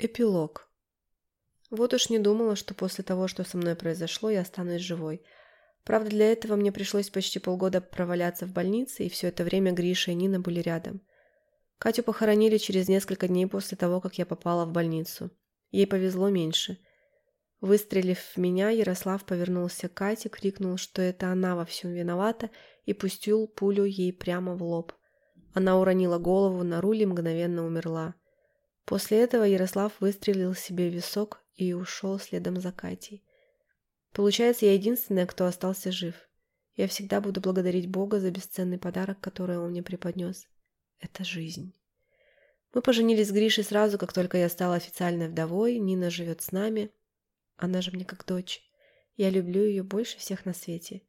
Эпилог. Вот уж не думала, что после того, что со мной произошло, я останусь живой. Правда, для этого мне пришлось почти полгода проваляться в больнице, и все это время Гриша и Нина были рядом. Катю похоронили через несколько дней после того, как я попала в больницу. Ей повезло меньше. Выстрелив в меня, Ярослав повернулся к Кате, крикнул, что это она во всем виновата, и пустил пулю ей прямо в лоб. Она уронила голову на руль и мгновенно умерла. После этого Ярослав выстрелил себе в висок и ушел следом за Катей. Получается, я единственная, кто остался жив. Я всегда буду благодарить Бога за бесценный подарок, который он мне преподнес. Это жизнь. Мы поженились с Гришей сразу, как только я стала официальной вдовой. Нина живет с нами. Она же мне как дочь. Я люблю ее больше всех на свете.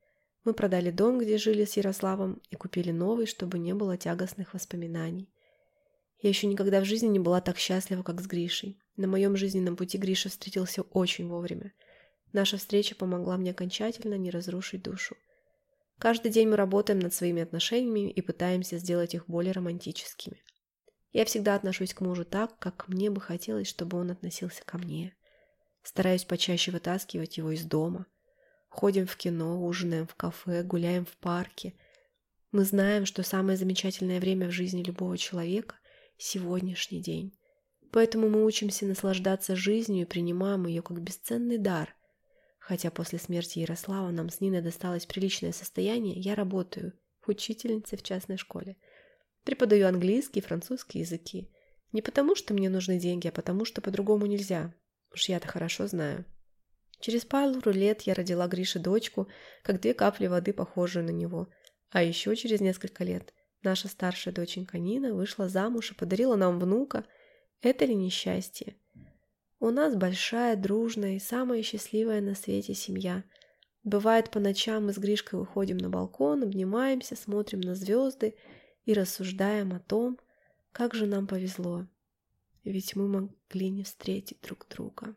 Мы продали дом, где жили с Ярославом, и купили новый, чтобы не было тягостных воспоминаний. Я еще никогда в жизни не была так счастлива, как с Гришей. На моем жизненном пути Гриша встретился очень вовремя. Наша встреча помогла мне окончательно не разрушить душу. Каждый день мы работаем над своими отношениями и пытаемся сделать их более романтическими. Я всегда отношусь к мужу так, как мне бы хотелось, чтобы он относился ко мне. Стараюсь почаще вытаскивать его из дома. Ходим в кино, ужинаем в кафе, гуляем в парке. Мы знаем, что самое замечательное время в жизни любого человека сегодняшний день. Поэтому мы учимся наслаждаться жизнью и принимаем ее как бесценный дар. Хотя после смерти Ярослава нам с Ниной досталось приличное состояние, я работаю учительницей в частной школе. Преподаю английский и французский языки. Не потому, что мне нужны деньги, а потому, что по-другому нельзя. Уж я-то хорошо знаю. Через пару лет я родила Грише дочку, как две капли воды, похожую на него. А еще через несколько лет Наша старшая доченька Нина вышла замуж и подарила нам внука. Это ли несчастье? У нас большая, дружная и самая счастливая на свете семья. Бывает, по ночам мы с Гришкой выходим на балкон, обнимаемся, смотрим на звезды и рассуждаем о том, как же нам повезло. Ведь мы могли не встретить друг друга.